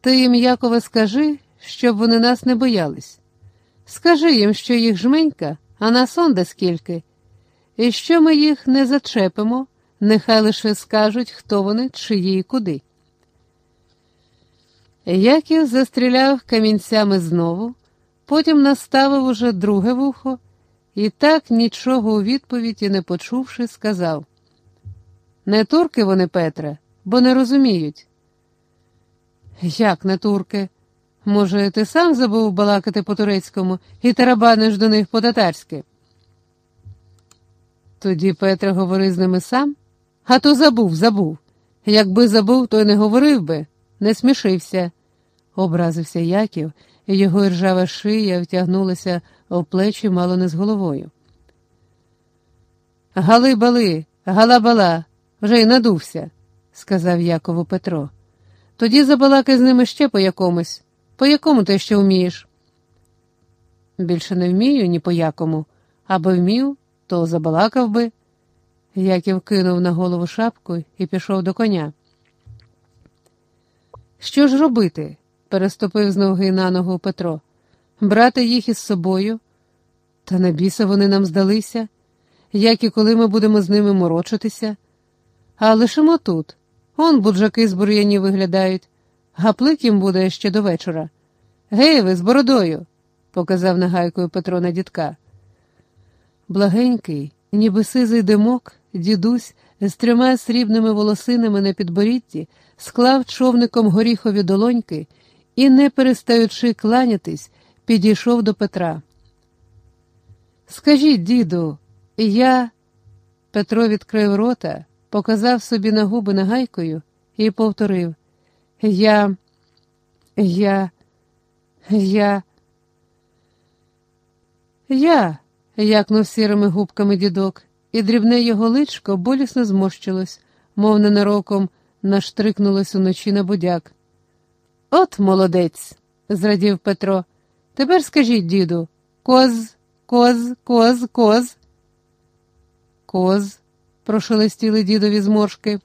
Ти їм, Якове, скажи, щоб вони нас не боялись. Скажи їм, що їх жменька, а нас онде скільки, і що ми їх не зачепимо, нехай лише скажуть, хто вони, чиї і куди. Яків застріляв камінцями знову, потім наставив уже друге вухо і так, нічого у відповідь і не почувши, сказав: Не турки вони, Петре, бо не розуміють. Як не турки? Може, ти сам забув балакати по турецькому і тарабаниш до них по татарськи? Тоді Петре говори з ними сам, а то забув, забув. Якби забув, то й не говорив би, не смішився. Образився Яків, і його ржава шия втягнулася в плечі мало не з головою. Гали бали, гала бала, вже й надувся, сказав Якову Петро. Тоді забалакай з ними ще по якомусь. По якому ти ще вмієш? Більше не вмію ні по якому, аби вмів, то забалакав би. Яків кинув на голову шапку і пішов до коня. Що ж робити? переступив з ноги на ногу Петро. Брати їх із собою. Та на біса вони нам здалися, як і коли ми будемо з ними морочитися. А лишимо тут. Он буджаки з бур'янів виглядають. Гаплик їм буде ще до вечора. Гей, ви з бородою, показав нагайкою Петро на дідка. Благенький, ніби сизий димок, дідусь з трьома срібними волосинами на підборідді склав човником горіхові долоньки і, не перестаючи кланятись, підійшов до Петра. Скажіть, діду, я. Петро відкрив рота, показав собі на губи нагайкою і повторив Я, я, я. Я, якнув сірими губками дідок, і дрібне його личко болісно зморщилось, мов ненароком наштрикнулось уночі на будяк. От молодець, зрадів Петро. Тепер скажіть, діду, коз, коз, коз, коз. Коз, прошелестіли дідові зморшки.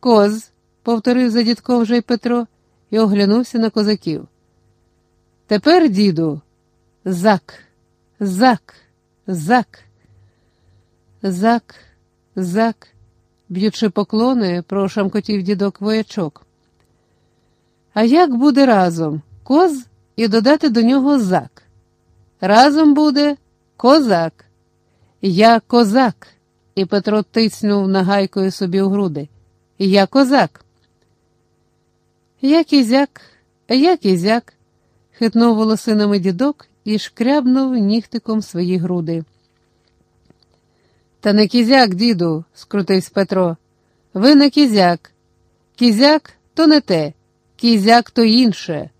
Коз, повторив за дідком вже й Петро і оглянувся на козаків. Тепер, діду, зак, зак, зак. Зак, зак, б'ючи поклони, прошамкотів дідок воячок. А як буде разом коз і додати до нього зак? Разом буде козак. Я козак, і Петро тиснув нагайкою собі у груди. Я козак. Я кізяк, я кізяк, хитнув волосинами дідок і шкрябнув нігтиком свої груди. Та не кізяк, діду, скрутився Петро. Ви не кізяк. Кізяк то не те, кізяк то інше.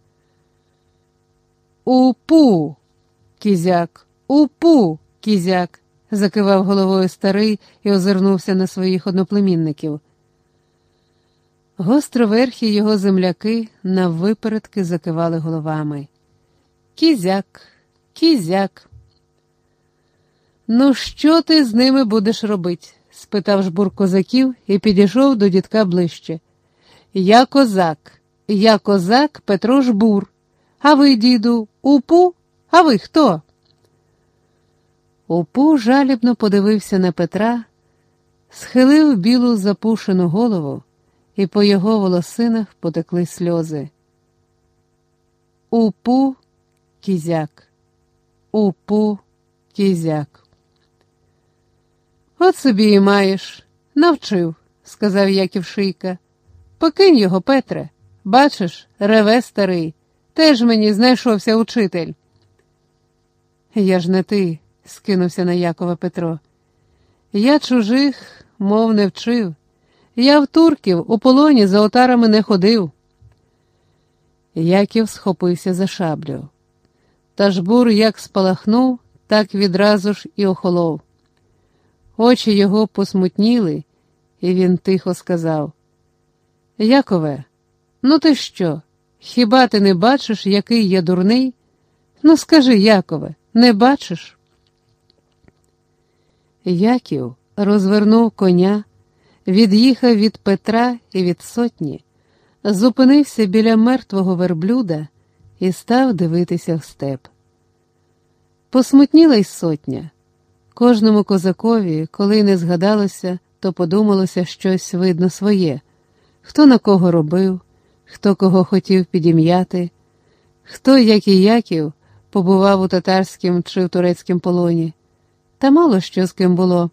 Упу, кізяк, упу, кізяк, закивав головою старий і озирнувся на своїх одноплемінників. Гостроверхі його земляки наввипередки закивали головами. Кізяк, кізяк. Ну, що ти з ними будеш робити? спитав жбур козаків і підійшов до дідка ближче. Я козак, я козак Петро Жбур. А ви, діду, упу? А ви хто? Упу жалібно подивився на Петра, схилив білу запушену голову, і по його волосинах потекли сльози. Упу кізяк, упу кізяк. От собі і маєш, навчив, сказав Яків Шийка. Покинь його, Петре. Бачиш, реве старий, теж мені знайшовся учитель. Я ж не ти, скинувся на Якова Петро. Я чужих, мов не вчив. Я в турків у полоні за отарами не ходив. Яків схопився за шаблю. Та жбур як спалахнув, так відразу ж і охолов. Очі його посмутніли, і він тихо сказав: Якове, ну ти що? Хіба ти не бачиш, який я дурний? Ну, скажи, Якове, не бачиш? Яків розвернув коня, від'їхав від Петра і від сотні, зупинився біля мертвого верблюда і став дивитися в степ. Посмутніла й сотня. Кожному козакові, коли не згадалося, то подумалося щось видно своє хто на кого робив, хто кого хотів підім'яти, хто, як і Яків, побував у татарському чи в турецькому полоні, та мало що з ким було.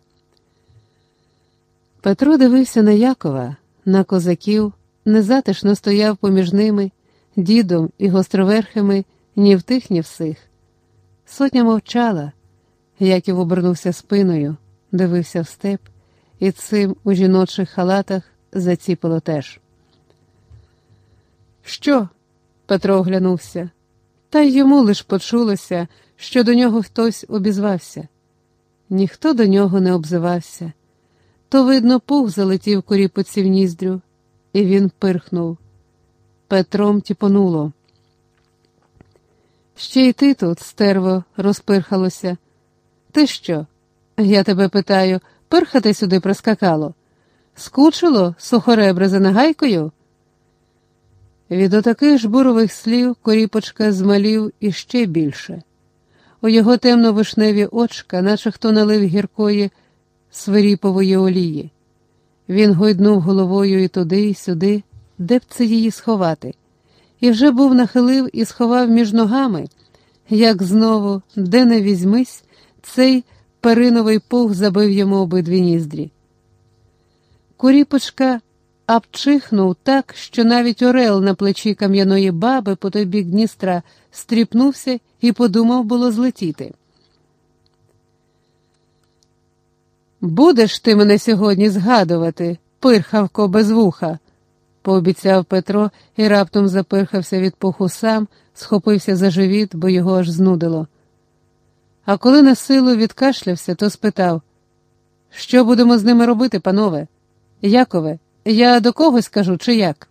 Петро дивився на Якова, на козаків, незатишно стояв поміж ними, дідом і гостроверхими ні в тих, ні в сих. Сотня мовчала, Яків обернувся спиною, дивився в степ, і цим у жіночих халатах заціпило теж. Що? Петро оглянувся, та й йому лиш почулося, що до нього хтось обізвався. Ніхто до нього не обзивався. То, видно, пух залетів куріпоці в ніздрю, і він пирхнув. Петром тіпонуло. Ще й ти тут, стерво, розпирхалося. Ти що? Я тебе питаю, пирхати сюди проскакало? Скучило сухоребре за нагайкою? Від отаких жбурових слів коріпочка змалів іще більше. У його темно-вишневі очка, наче хто налив гіркої свиріпової олії. Він гойднув головою і туди, і сюди, де б це її сховати, і вже був нахилив і сховав між ногами, як знову, де не візьмись, цей периновий пух забив йому обидві ніздрі. Куріпочка обчихнув так, що навіть орел на плечі кам'яної баби по той бік Дністра стріпнувся і подумав було злетіти. Будеш ти мене сьогодні згадувати, пирхавко без вуха, пообіцяв Петро і раптом запирхався від пуху сам, схопився за живіт, бо його аж знудило. А коли на силу відкашлявся, то спитав Що будемо з ними робити, панове? Якове, я до когось кажу, чи як?